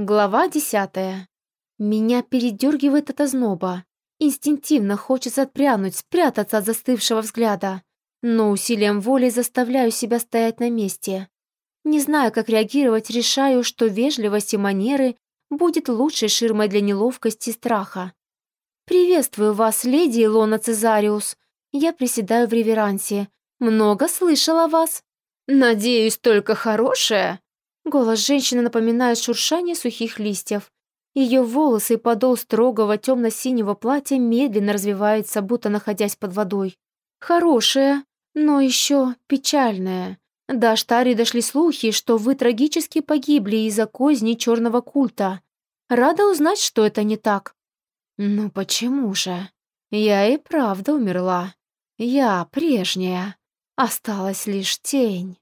Глава десятая. Меня передергивает от озноба. Инстинктивно хочется отпрянуть, спрятаться от застывшего взгляда. Но усилием воли заставляю себя стоять на месте. Не знаю, как реагировать, решаю, что вежливость и манеры будет лучшей ширмой для неловкости и страха. «Приветствую вас, леди Илона Цезариус!» Я приседаю в реверансе. «Много слышала вас!» «Надеюсь, только хорошее?» Голос женщины напоминает шуршание сухих листьев. Ее волосы и подол строгого темно-синего платья медленно развиваются, будто находясь под водой. Хорошая, но еще печальная. До Аштари дошли слухи, что вы трагически погибли из-за козни черного культа. Рада узнать, что это не так. Ну почему же? Я и правда умерла. Я прежняя. Осталась лишь тень.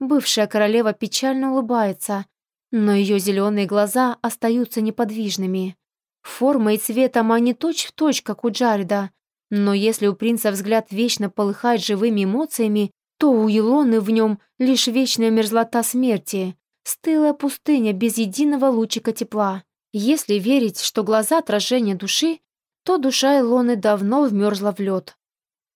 Бывшая королева печально улыбается, но ее зеленые глаза остаются неподвижными. Формой и цветом они точь-в-точь, точь, как у Джареда, но если у принца взгляд вечно полыхает живыми эмоциями, то у Илоны в нем лишь вечная мерзлота смерти, стылая пустыня без единого лучика тепла. Если верить, что глаза отражение души, то душа Илоны давно вмерзла в лед.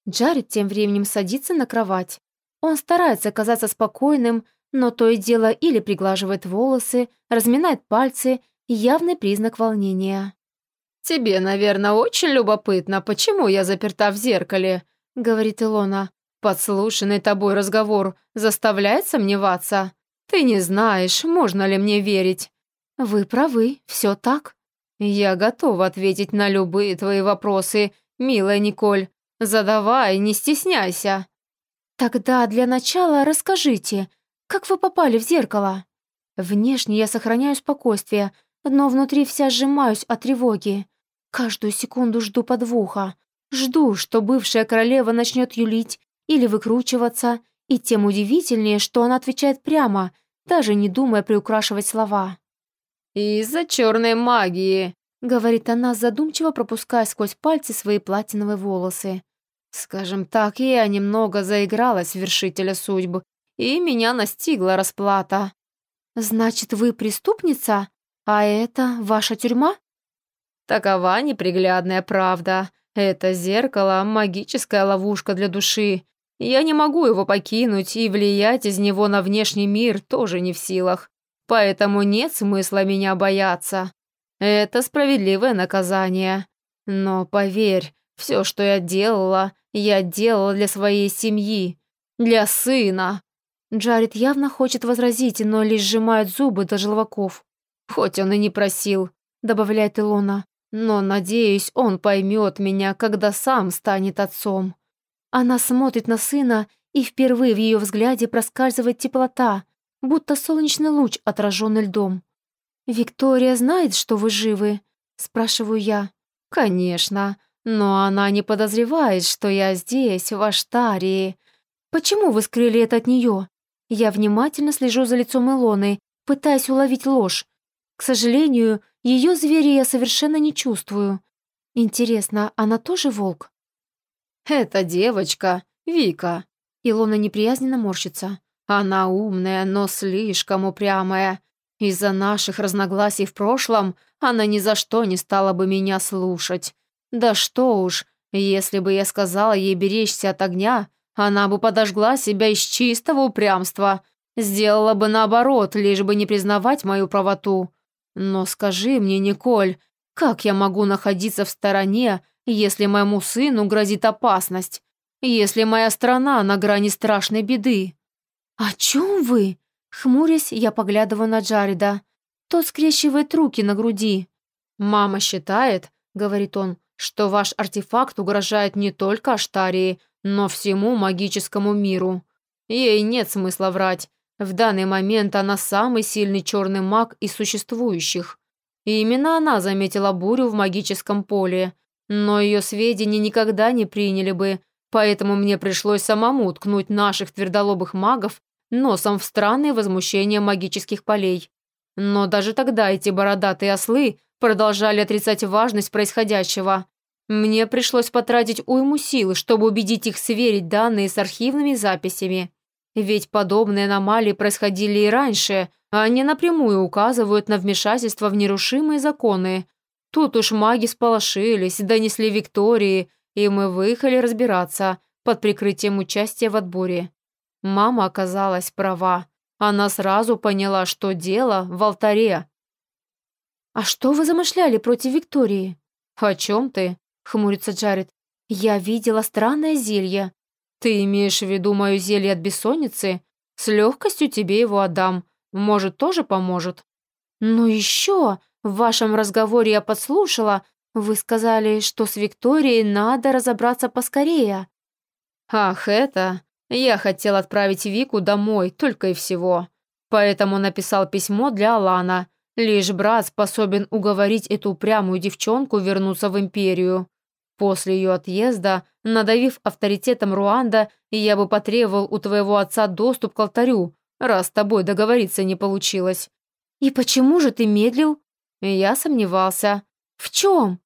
Джаред тем временем садится на кровать. Он старается казаться спокойным, но то и дело или приглаживает волосы, разминает пальцы, явный признак волнения. «Тебе, наверное, очень любопытно, почему я заперта в зеркале», — говорит Илона. «Подслушанный тобой разговор заставляет сомневаться? Ты не знаешь, можно ли мне верить». «Вы правы, все так». «Я готова ответить на любые твои вопросы, милая Николь. Задавай, не стесняйся». «Тогда для начала расскажите, как вы попали в зеркало?» Внешне я сохраняю спокойствие, но внутри вся сжимаюсь от тревоги. Каждую секунду жду подвоха. Жду, что бывшая королева начнет юлить или выкручиваться, и тем удивительнее, что она отвечает прямо, даже не думая приукрашивать слова. «Из-за черной магии», — говорит она, задумчиво пропуская сквозь пальцы свои платиновые волосы. Скажем так, я немного заигралась в вершителя судьбы, и меня настигла расплата. Значит, вы преступница? А это ваша тюрьма? Такова неприглядная правда. Это зеркало — магическая ловушка для души. Я не могу его покинуть, и влиять из него на внешний мир тоже не в силах. Поэтому нет смысла меня бояться. Это справедливое наказание. Но поверь, все, что я делала, я делала для своей семьи, для сына». Джаред явно хочет возразить, но лишь сжимает зубы до желваков. «Хоть он и не просил», — добавляет Илона. «Но, надеюсь, он поймет меня, когда сам станет отцом». Она смотрит на сына, и впервые в ее взгляде проскальзывает теплота, будто солнечный луч, отраженный льдом. «Виктория знает, что вы живы?» — спрашиваю я. «Конечно. Но она не подозревает, что я здесь, в Аштарии. Почему вы скрыли это от нее? Я внимательно слежу за лицом Илоны, пытаясь уловить ложь. К сожалению, ее звери я совершенно не чувствую. Интересно, она тоже волк? «Это девочка, Вика». Илона неприязненно морщится. «Она умная, но слишком упрямая. Из-за наших разногласий в прошлом она ни за что не стала бы меня слушать. Да что уж, если бы я сказала ей беречься от огня, она бы подожгла себя из чистого упрямства, сделала бы наоборот, лишь бы не признавать мою правоту. Но скажи мне, Николь, как я могу находиться в стороне, если моему сыну грозит опасность? Если моя страна на грани страшной беды? «О чем вы?» Хмурясь, я поглядываю на Джареда. Тот скрещивает руки на груди. «Мама считает, — говорит он, что ваш артефакт угрожает не только Аштарии, но всему магическому миру. Ей нет смысла врать. В данный момент она самый сильный черный маг из существующих. И именно она заметила бурю в магическом поле. Но ее сведения никогда не приняли бы, поэтому мне пришлось самому ткнуть наших твердолобых магов носом в странные возмущения магических полей. Но даже тогда эти бородатые ослы продолжали отрицать важность происходящего. Мне пришлось потратить уйму сил, чтобы убедить их сверить данные с архивными записями. Ведь подобные аномалии происходили и раньше, а они напрямую указывают на вмешательство в нерушимые законы. Тут уж маги сполошились, донесли Виктории, и мы выехали разбираться под прикрытием участия в отборе. Мама оказалась права. Она сразу поняла, что дело в алтаре. «А что вы замышляли против Виктории?» «О чем ты?» — хмурится Джаред. «Я видела странное зелье». «Ты имеешь в виду мое зелье от бессонницы? С легкостью тебе его отдам. Может, тоже поможет?» «Ну еще! В вашем разговоре я подслушала. Вы сказали, что с Викторией надо разобраться поскорее». «Ах, это...» Я хотел отправить Вику домой, только и всего. Поэтому написал письмо для Алана. Лишь брат способен уговорить эту упрямую девчонку вернуться в Империю. После ее отъезда, надавив авторитетом Руанда, я бы потребовал у твоего отца доступ к алтарю, раз с тобой договориться не получилось. И почему же ты медлил? Я сомневался. В чем?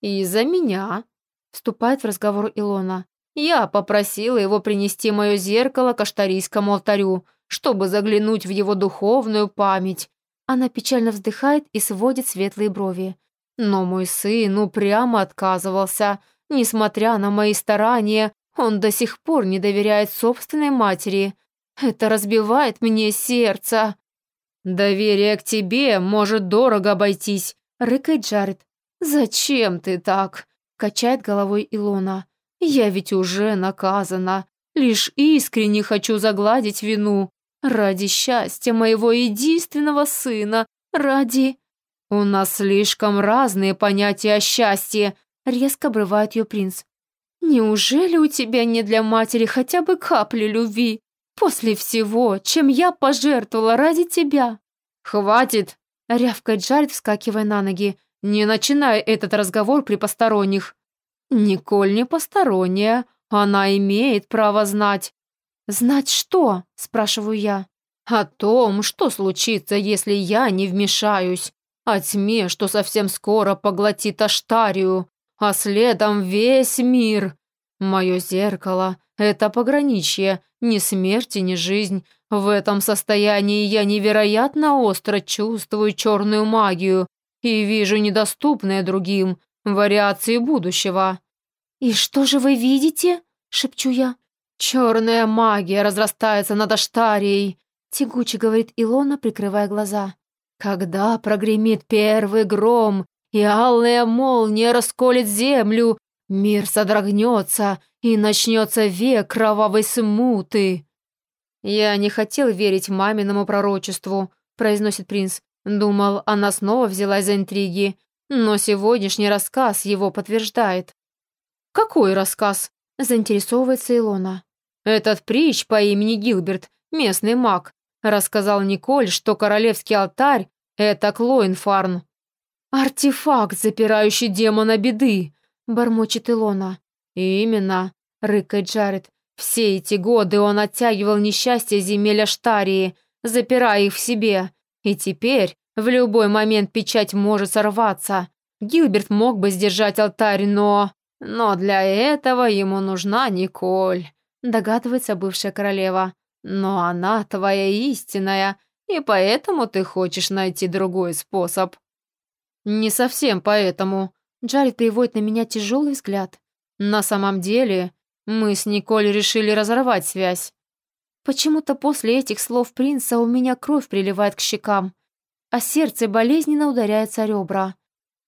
Из-за меня. Вступает в разговор Илона. Я попросила его принести мое зеркало к аштарийскому алтарю, чтобы заглянуть в его духовную память. Она печально вздыхает и сводит светлые брови. Но мой сын упрямо отказывался. Несмотря на мои старания, он до сих пор не доверяет собственной матери. Это разбивает мне сердце. «Доверие к тебе может дорого обойтись», — рыкает Джаред. «Зачем ты так?» — качает головой Илона. «Я ведь уже наказана. Лишь искренне хочу загладить вину. Ради счастья моего единственного сына, ради... У нас слишком разные понятия о счастье, резко обрывает ее принц. Неужели у тебя нет для матери хотя бы капли любви? После всего, чем я пожертвовала ради тебя. Хватит, рявкает Джаред, вскакивая на ноги. Не начинай этот разговор при посторонних. Николь не посторонняя, она имеет право знать. «Знать что?» – спрашиваю я. «О том, что случится, если я не вмешаюсь. О тьме, что совсем скоро поглотит Аштарию, а следом весь мир. Мое зеркало – это пограничье, ни смерти, ни жизнь. В этом состоянии я невероятно остро чувствую черную магию и вижу недоступные другим вариации будущего». «И что же вы видите?» – шепчу я. «Черная магия разрастается над Аштарией», — тягуче говорит Илона, прикрывая глаза. «Когда прогремит первый гром, и алая молния расколет землю, мир содрогнется, и начнется век кровавой смуты». «Я не хотел верить маминому пророчеству», — произносит принц. Думал, она снова взялась за интриги, но сегодняшний рассказ его подтверждает. «Какой рассказ?» — заинтересовывается Илона. Этот притч по имени Гилберт, местный маг, рассказал Николь, что королевский алтарь — это Клоинфарн. «Артефакт, запирающий демона беды», — бормочет Илона. «Именно», — рыкает Джаред. «Все эти годы он оттягивал несчастье земель Аштарии, запирая их в себе. И теперь в любой момент печать может сорваться. Гилберт мог бы сдержать алтарь, но... Но для этого ему нужна Николь догадывается бывшая королева. «Но она твоя истинная, и поэтому ты хочешь найти другой способ». «Не совсем поэтому». Джаред переводит на меня тяжелый взгляд. «На самом деле, мы с Николь решили разорвать связь». Почему-то после этих слов принца у меня кровь приливает к щекам, а сердце болезненно ударяется о ребра.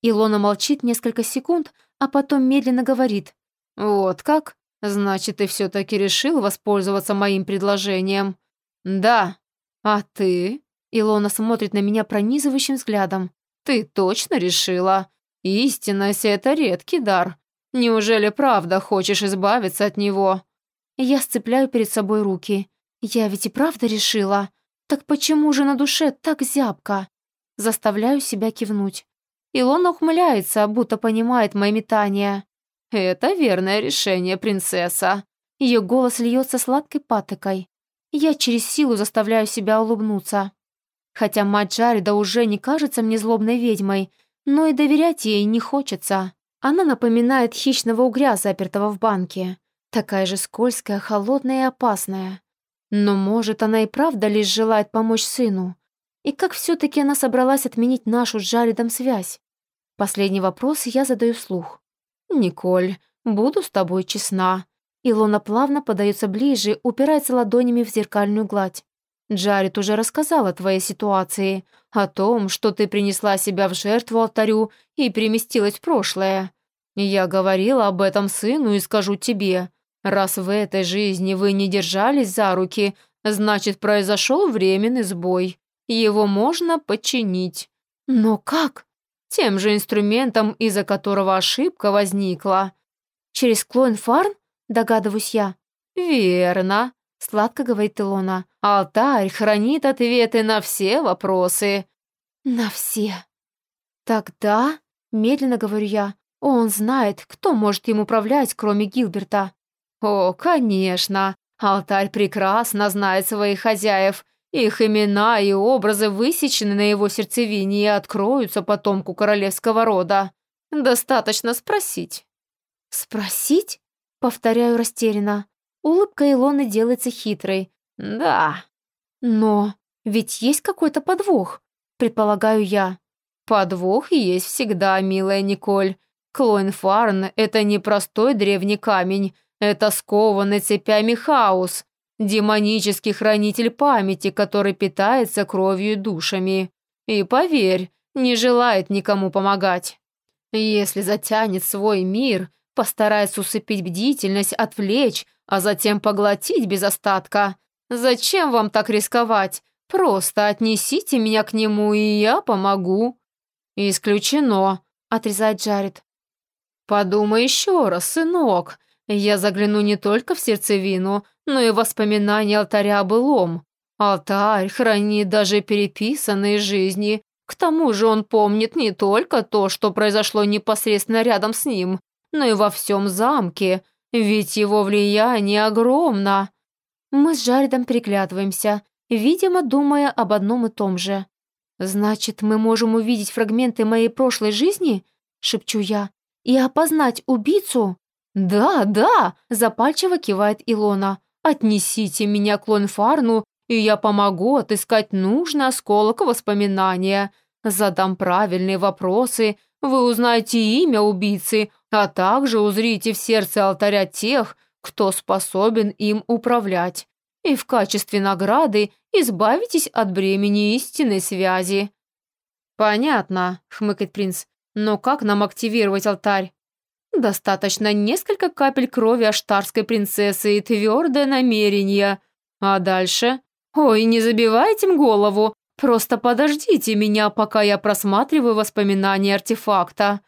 Илона молчит несколько секунд, а потом медленно говорит. «Вот как? «Значит, ты все-таки решил воспользоваться моим предложением?» «Да. А ты?» Илона смотрит на меня пронизывающим взглядом. «Ты точно решила? Истинность — это редкий дар. Неужели правда хочешь избавиться от него?» Я сцепляю перед собой руки. Я ведь и правда решила. Так почему же на душе так зябко? Заставляю себя кивнуть. Илона ухмыляется, будто понимает мои метания. «Это верное решение, принцесса». Ее голос льется сладкой патокой. Я через силу заставляю себя улыбнуться. Хотя мать Джареда уже не кажется мне злобной ведьмой, но и доверять ей не хочется. Она напоминает хищного угря, запертого в банке. Такая же скользкая, холодная и опасная. Но, может, она и правда лишь желает помочь сыну? И как все-таки она собралась отменить нашу с Джаредом связь? Последний вопрос я задаю вслух. «Николь, буду с тобой честна». Илона плавно подается ближе, упирается ладонями в зеркальную гладь. Джаред уже рассказал о твоей ситуации, о том, что ты принесла себя в жертву алтарю и переместилась в прошлое. Я говорила об этом сыну и скажу тебе. Раз в этой жизни вы не держались за руки, значит, произошел временный сбой. Его можно починить. Но как? Тем же инструментом, из-за которого ошибка возникла. Через клон Фарн, догадываюсь я. Верно. Сладко говорит Илона. «Алтарь хранит ответы на все вопросы». «На все». «Тогда», — медленно говорю я, «он знает, кто может им управлять, кроме Гилберта». «О, конечно. Алтарь прекрасно знает своих хозяев. Их имена и образы высечены на его сердцевине и откроются потомку королевского рода. Достаточно спросить». «Спросить?» — повторяю растерянно. Улыбка Илоны делается хитрой. «Да». «Но ведь есть какой-то подвох», предполагаю я. «Подвох есть всегда, милая Николь. Клоинфарн — это не простой древний камень, это скованный цепями хаос, демонический хранитель памяти, который питается кровью и душами. И поверь, не желает никому помогать. Если затянет свой мир, постарается усыпить бдительность, отвлечь, а затем поглотить без остатка. Зачем вам так рисковать? Просто отнесите меня к нему, и я помогу». «Исключено», — отрезает Джаред. «Подумай еще раз, сынок. Я загляну не только в сердцевину, но и в воспоминания алтаря о былом. Алтарь хранит даже переписанные жизни. К тому же он помнит не только то, что произошло непосредственно рядом с ним, но и во всем замке, ведь его влияние огромно. Мы с Джаредом переглядываемся, видимо, думая об одном и том же. «Значит, мы можем увидеть фрагменты моей прошлой жизни?» — шепчу я. «И опознать убийцу?» «Да, да!» — запальчиво кивает Илона. «Отнесите меня к Лонфарну, и я помогу отыскать нужный осколок воспоминания. Задам правильные вопросы, вы узнаете имя убийцы, а также узрите в сердце алтаря тех, кто способен им управлять, и в качестве награды избавитесь от бремени истинной связи». «Понятно», — хмыкает принц, «но как нам активировать алтарь?» «Достаточно несколько капель крови аштарской принцессы и твердое намерение. А дальше? Ой, не забивайте им голову, просто подождите меня, пока я просматриваю воспоминания артефакта».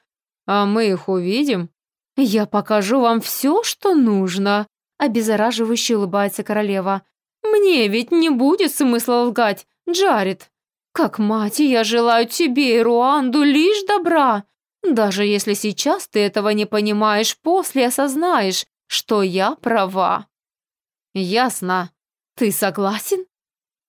А мы их увидим? Я покажу вам все, что нужно, обеззараживающе улыбается королева. Мне ведь не будет смысла лгать, Джаред. Как мать, я желаю тебе и Руанду лишь добра. Даже если сейчас ты этого не понимаешь, после осознаешь, что я права. Ясно. Ты согласен?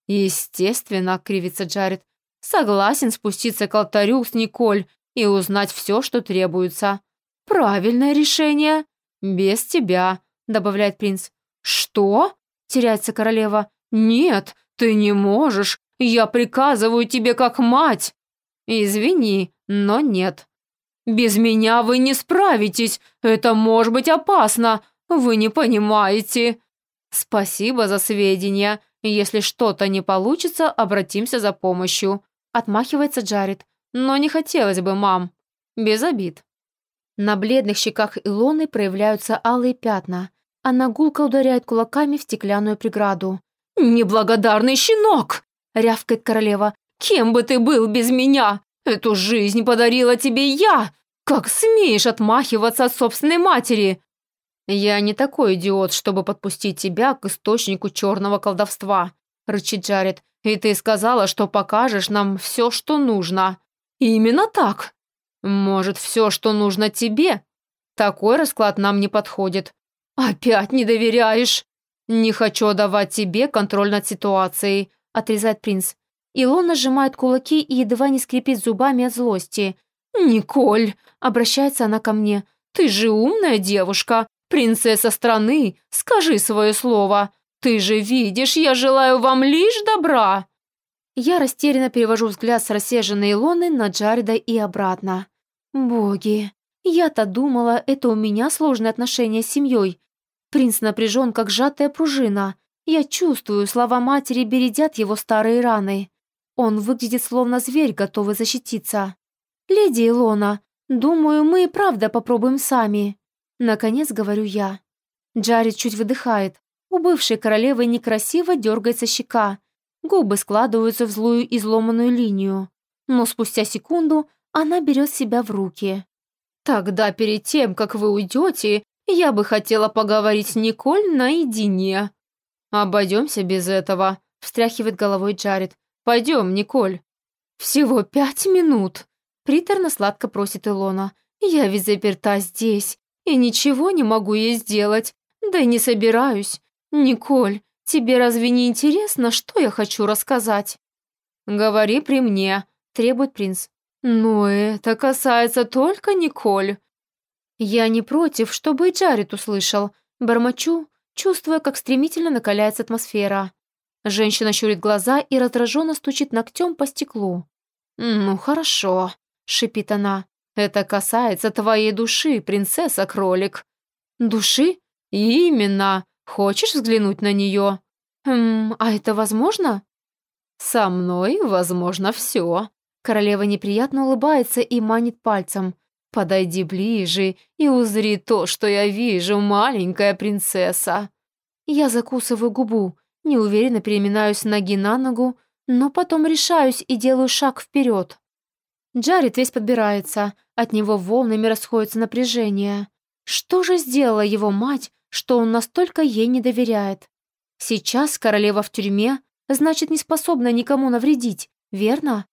Естественно, кривится Джаред. Согласен спуститься к алтарю с Николь и узнать все, что требуется. Правильное решение. Без тебя, добавляет принц. Что? Теряется королева. Нет, ты не можешь. Я приказываю тебе как мать. Извини, но нет. Без меня вы не справитесь. Это может быть опасно. Вы не понимаете. Спасибо за сведения. Если что-то не получится, обратимся за помощью. Отмахивается Джаред. Но не хотелось бы, мам. Без обид. На бледных щеках Илоны проявляются алые пятна. Она гулко ударяет кулаками в стеклянную преграду. «Неблагодарный щенок!» — рявкает королева. «Кем бы ты был без меня? Эту жизнь подарила тебе я! Как смеешь отмахиваться от собственной матери?» «Я не такой идиот, чтобы подпустить тебя к источнику черного колдовства», — рычит Джаред. «И ты сказала, что покажешь нам все, что нужно». «Именно так!» «Может, все, что нужно тебе?» «Такой расклад нам не подходит». «Опять не доверяешь?» «Не хочу давать тебе контроль над ситуацией», — отрезает принц. Илон нажимает кулаки и едва не скрипит зубами от злости. «Николь!» — обращается она ко мне. «Ты же умная девушка, принцесса страны, скажи свое слово. Ты же видишь, я желаю вам лишь добра!» Я растерянно перевожу взгляд с рассерженной Илоны на Джареда и обратно. «Боги, я-то думала, это у меня сложные отношения с семьей. Принц напряжен, как сжатая пружина. Я чувствую, слова матери бередят его старые раны. Он выглядит словно зверь, готовый защититься. «Леди Илона, думаю, мы и правда попробуем сами». Наконец говорю я. Джаред чуть выдыхает. У бывшей королевы некрасиво дергается щека. Губы складываются в злую изломанную линию. Но спустя секунду она берет себя в руки. «Тогда перед тем, как вы уйдете, я бы хотела поговорить с Николь наедине». «Обойдемся без этого», — встряхивает головой Джаред. «Пойдем, Николь». «Всего пять минут», — приторно-сладко просит Илона. «Я ведь заперта здесь, и ничего не могу ей сделать, да и не собираюсь. Николь, тебе разве не интересно, что я хочу рассказать?» «Говори при мне», — требует принц. «Но это касается только Николь». Я не против, чтобы и Джаред услышал. Бормочу, чувствуя, как стремительно накаляется атмосфера. Женщина щурит глаза и раздраженно стучит ногтем по стеклу. «Ну, хорошо», — шипит она. «Это касается твоей души, принцесса-кролик». «Души? Именно. Хочешь взглянуть на нее?» «Хм, а это возможно?» «Со мной возможно все». Королева неприятно улыбается и манит пальцем. «Подойди ближе и узри то, что я вижу, маленькая принцесса». Я закусываю губу, неуверенно переминаюсь ноги на ногу, но потом решаюсь и делаю шаг вперед. Джаред весь подбирается, от него волнами расходится напряжение. Что же сделала его мать, что он настолько ей не доверяет? Сейчас королева в тюрьме, значит, не способна никому навредить, верно?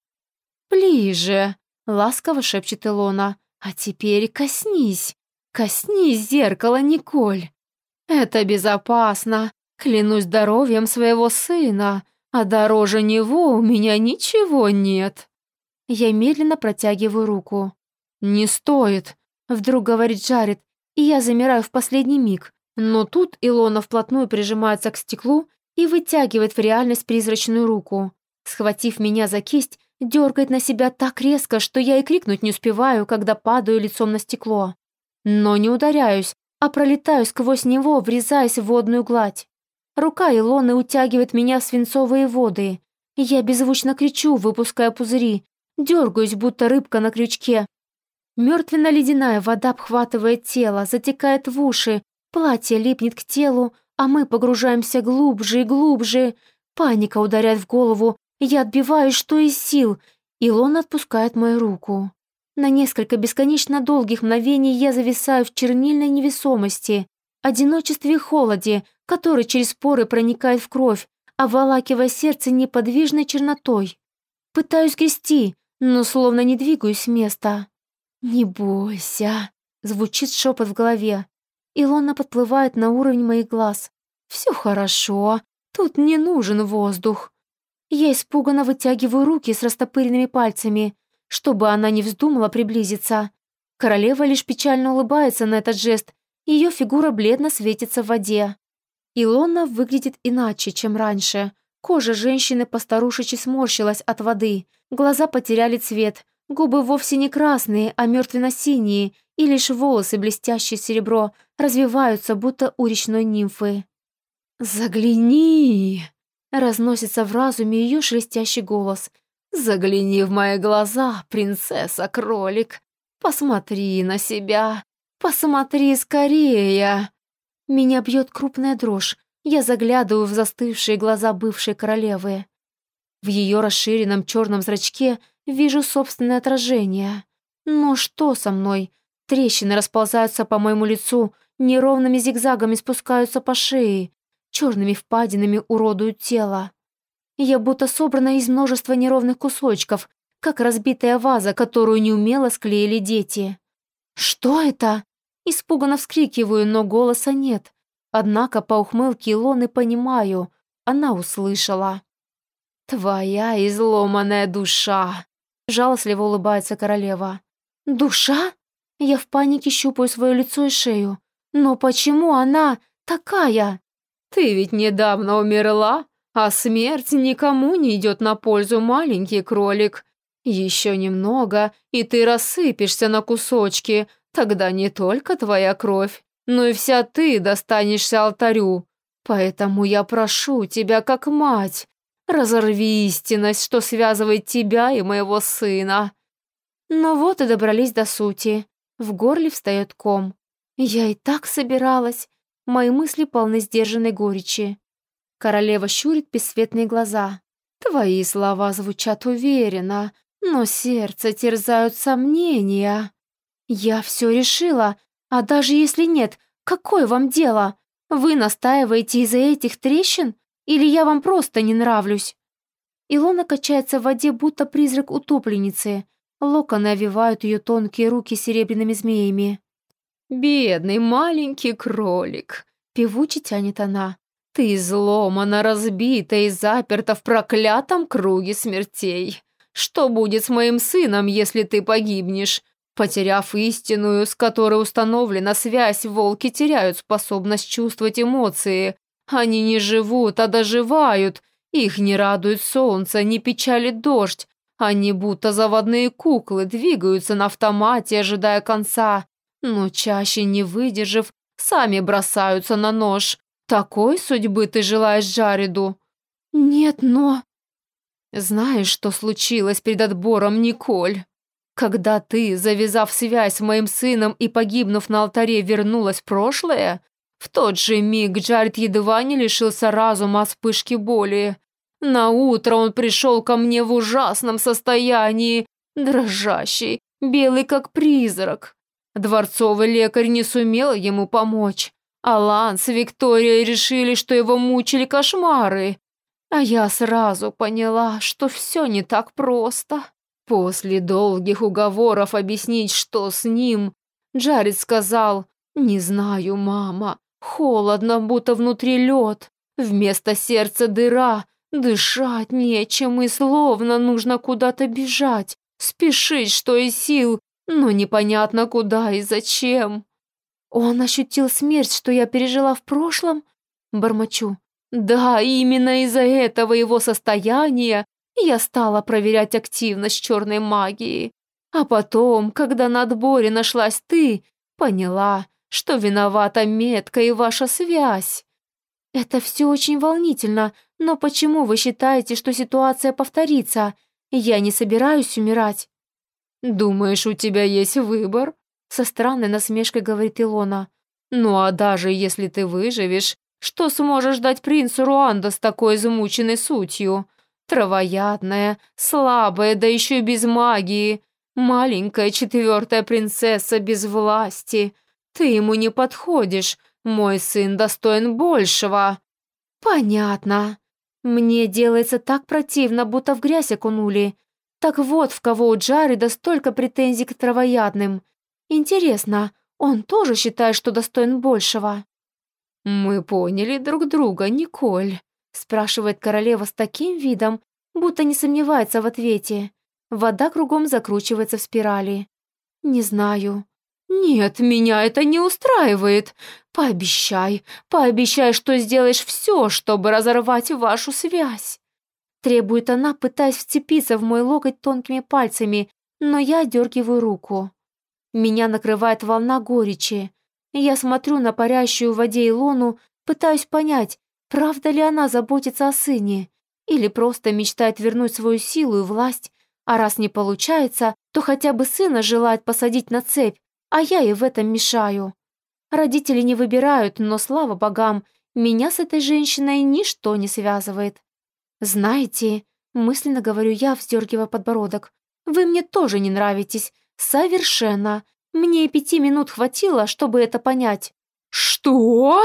«Ближе!» — ласково шепчет Илона. «А теперь коснись! Коснись зеркала, Николь! Это безопасно! Клянусь здоровьем своего сына, а дороже него у меня ничего нет!» Я медленно протягиваю руку. «Не стоит!» — вдруг говорит Джаред, и я замираю в последний миг. Но тут Илона вплотную прижимается к стеклу и вытягивает в реальность призрачную руку. Схватив меня за кисть, дергает на себя так резко, что я и крикнуть не успеваю, когда падаю лицом на стекло. Но не ударяюсь, а пролетаю сквозь него, врезаясь в водную гладь. Рука Илоны утягивает меня в свинцовые воды. Я беззвучно кричу, выпуская пузыри, дергаюсь, будто рыбка на крючке. Мертвенно-ледяная вода обхватывает тело, затекает в уши, платье липнет к телу, а мы погружаемся глубже и глубже. Паника ударяет в голову, я отбиваюсь, что из сил. Илон отпускает мою руку. На несколько бесконечно долгих мгновений я зависаю в чернильной невесомости, одиночестве и холоде, который через поры проникает в кровь, обволакивая сердце неподвижной чернотой. Пытаюсь грести, но словно не двигаюсь с места. «Не бойся», — звучит шепот в голове. Илона подплывает на уровень моих глаз. «Все хорошо, тут не нужен воздух». Я испуганно вытягиваю руки с растопыренными пальцами, чтобы она не вздумала приблизиться. Королева лишь печально улыбается на этот жест, ее фигура бледно светится в воде. Илона выглядит иначе, чем раньше. Кожа женщины постарушечи сморщилась от воды, глаза потеряли цвет, губы вовсе не красные, а мертвенно-синие, и лишь волосы, блестящие серебро, развиваются, будто у речной нимфы. «Загляни!» Разносится в разуме ее шелестящий голос. «Загляни в мои глаза, принцесса-кролик! Посмотри на себя! Посмотри скорее!» Меня бьет крупная дрожь. Я заглядываю в застывшие глаза бывшей королевы. В ее расширенном черном зрачке вижу собственное отражение. Но что со мной? Трещины расползаются по моему лицу, неровными зигзагами спускаются по шее черными впадинами уродуют тело. Я будто собрана из множества неровных кусочков, как разбитая ваза, которую неумело склеили дети. «Что это?» Испуганно вскрикиваю, но голоса нет. Однако по ухмылке Илоны понимаю, она услышала. «Твоя изломанная душа!» Жалостливо улыбается королева. «Душа?» Я в панике щупаю свое лицо и шею. «Но почему она такая?» Ты ведь недавно умерла, а смерть никому не идет на пользу, маленький кролик. Еще немного, и ты рассыпешься на кусочки, тогда не только твоя кровь, но и вся ты достанешься алтарю. Поэтому я прошу тебя, как мать, разорви истинность, что связывает тебя и моего сына». Но вот и добрались до сути. В горле встает ком. Я и так собиралась. Мои мысли полны сдержанной горечи. Королева щурит бесцветные глаза. Твои слова звучат уверенно, но сердце терзают сомнения. Я все решила, а даже если нет, какое вам дело? Вы настаиваете из-за этих трещин? Или я вам просто не нравлюсь?» Илона качается в воде, будто призрак утопленницы. Локоны овивают ее тонкие руки серебряными змеями. «Бедный маленький кролик!» — певуче тянет она. «Ты изломана, разбита и заперта в проклятом круге смертей. Что будет с моим сыном, если ты погибнешь? Потеряв истинную, с которой установлена связь, волки теряют способность чувствовать эмоции. Они не живут, а доживают. Их не радует солнце, не печалит дождь. Они будто заводные куклы, двигаются на автомате, ожидая конца. Но чаще, не выдержав, сами бросаются на нож. Такой судьбы ты желаешь Джареду? Нет, но... Знаешь, что случилось перед отбором, Николь? Когда ты, завязав связь с моим сыном и погибнув на алтаре, вернулась в прошлое, в тот же миг Джаред едва не лишился разума от вспышки боли. На утро он пришел ко мне в ужасном состоянии, дрожащий, белый как призрак. Дворцовый лекарь не сумел ему помочь. Алан с Викторией решили, что его мучили кошмары. А я сразу поняла, что все не так просто. После долгих уговоров объяснить, что с ним, Джаред сказал, «Не знаю, мама, холодно, будто внутри лед, вместо сердца дыра, дышать нечем и словно нужно куда-то бежать, спешить, что из сил, но непонятно куда и зачем». «Он ощутил смерть, что я пережила в прошлом?» Бормочу. «Да, именно из-за этого его состояния я стала проверять активность черной магии. А потом, когда на отборе нашлась ты, поняла, что виновата метка и ваша связь. Это все очень волнительно, но почему вы считаете, что ситуация повторится? Я не собираюсь умирать. Думаешь, у тебя есть выбор? Со странной насмешкой говорит Илона. Ну а даже если ты выживешь, что сможешь дать принцу Руанда с такой измученной сутью? Травоядная, слабая, да еще и без магии. Маленькая четвертая принцесса без власти. Ты ему не подходишь. Мой сын достоин большего. Понятно. Мне делается так противно, будто в грязь окунули. Так вот, в кого у Джареда столько претензий к травоядным. Интересно, он тоже считает, что достоин большего? Мы поняли друг друга, Николь спрашивает королева с таким видом, будто не сомневается в ответе. Вода кругом закручивается в спирали. Не знаю. Нет, меня это не устраивает. Пообещай, пообещай, что сделаешь все, чтобы разорвать вашу связь. Требует она, пытаясь вцепиться в мой локоть тонкими пальцами, но я дергиваю руку. Меня накрывает волна горечи. Я смотрю на парящую в воде Илону, пытаюсь понять, Правда ли она заботится о сыне? Или просто мечтает вернуть свою силу и власть? А раз не получается, то хотя бы сына желает посадить на цепь, а я ей в этом мешаю. Родители не выбирают, но, слава богам, меня с этой женщиной ничто не связывает. Знаете, мысленно говорю я, вздергивая подбородок, вы мне тоже не нравитесь. Совершенно. Мне и пяти минут хватило, чтобы это понять. «Что?»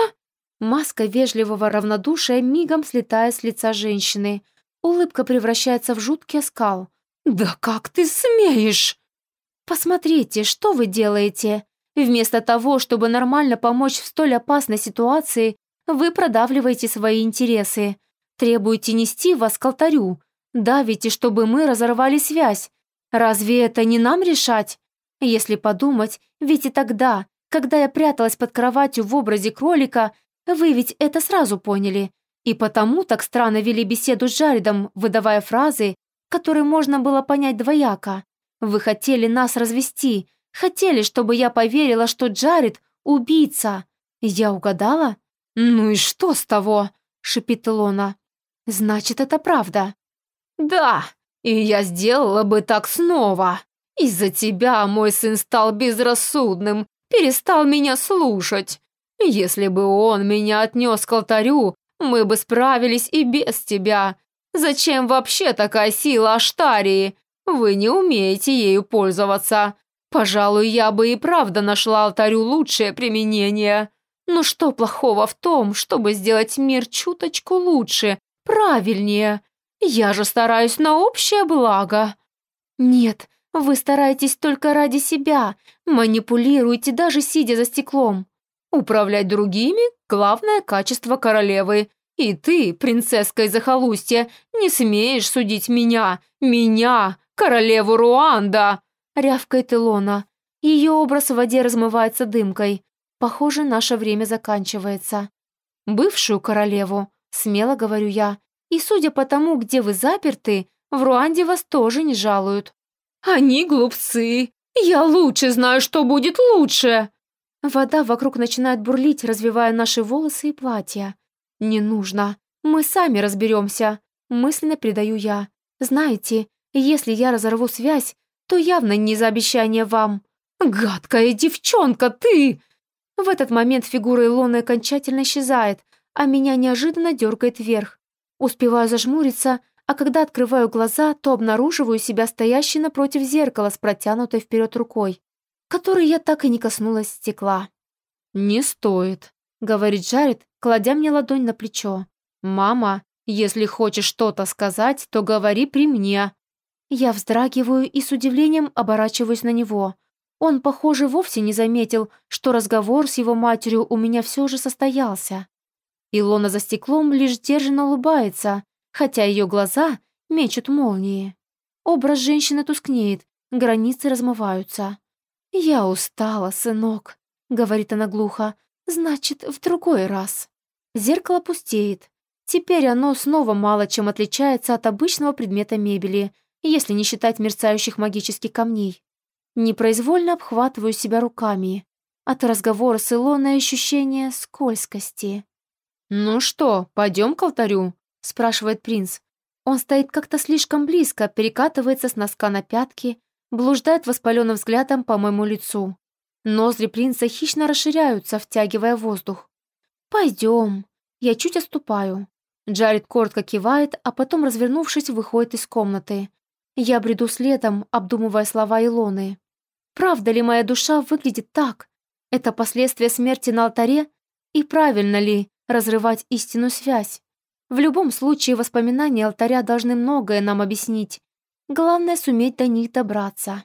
Маска вежливого равнодушия мигом слетает с лица женщины. Улыбка превращается в жуткий оскал. «Да как ты смеешь?» «Посмотрите, что вы делаете? Вместо того, чтобы нормально помочь в столь опасной ситуации, вы продавливаете свои интересы, требуете нести вас к алтарю, давите, чтобы мы разорвали связь. Разве это не нам решать? Если подумать, ведь и тогда, когда я пряталась под кроватью в образе кролика, Вы ведь это сразу поняли. И потому так странно вели беседу с Джаредом, выдавая фразы, которые можно было понять двояко. Вы хотели нас развести, хотели, чтобы я поверила, что Джаред — убийца. Я угадала? Ну и что с того? — шипит Илона. Значит, это правда. Да, и я сделала бы так снова. Из-за тебя мой сын стал безрассудным, перестал меня слушать. Если бы он меня отнес к алтарю, мы бы справились и без тебя. Зачем вообще такая сила Аштарии? Вы не умеете ею пользоваться. Пожалуй, я бы и правда нашла алтарю лучшее применение. Но что плохого в том, чтобы сделать мир чуточку лучше, правильнее? Я же стараюсь на общее благо. Нет, вы стараетесь только ради себя, манипулируете даже сидя за стеклом. Управлять другими – главное качество королевы. И ты, принцесска из захолустья, не смеешь судить меня, меня, королеву Руанда!» – рявкает Илона. Ее образ в воде размывается дымкой. Похоже, наше время заканчивается. «Бывшую королеву», – смело говорю я. «И судя по тому, где вы заперты, в Руанде вас тоже не жалуют». «Они глупцы! Я лучше знаю, что будет лучше!» Вода вокруг начинает бурлить, развивая наши волосы и платья. «Не нужно. Мы сами разберемся», — мысленно предаю я. «Знаете, если я разорву связь, то явно не за обещание вам». «Гадкая девчонка, ты!» В этот момент фигура Илоны окончательно исчезает, а меня неожиданно дергает вверх. Успеваю зажмуриться, а когда открываю глаза, то обнаруживаю себя стоящей напротив зеркала с протянутой вперед рукой которой я так и не коснулась стекла. «Не стоит», — говорит Джаред, кладя мне ладонь на плечо. «Мама, если хочешь что-то сказать, то говори при мне». Я вздрагиваю и с удивлением оборачиваюсь на него. Он, похоже, вовсе не заметил, что разговор с его матерью у меня все же состоялся. Илона за стеклом лишь держно улыбается, хотя ее глаза мечут молнии. Образ женщины тускнеет, границы размываются. «Я устала, сынок», — говорит она глухо. «Значит, в другой раз». Зеркало пустеет. Теперь оно снова мало чем отличается от обычного предмета мебели, если не считать мерцающих магических камней. Непроизвольно обхватываю себя руками. От разговора с Илоной ощущение скользкости. «Ну что, пойдем к алтарю?» — спрашивает принц. Он стоит как-то слишком близко, перекатывается с носка на пятки, блуждает воспаленным взглядом по моему лицу. Ноздри принца хищно расширяются, втягивая воздух. «Пойдем». Я чуть отступаю. Джаред коротко кивает, а потом, развернувшись, выходит из комнаты. Я бреду следом, обдумывая слова Илоны. Правда ли моя душа выглядит так? Это последствия смерти на алтаре? И правильно ли разрывать истинную связь? В любом случае, воспоминания алтаря должны многое нам объяснить, Главное суметь до них добраться.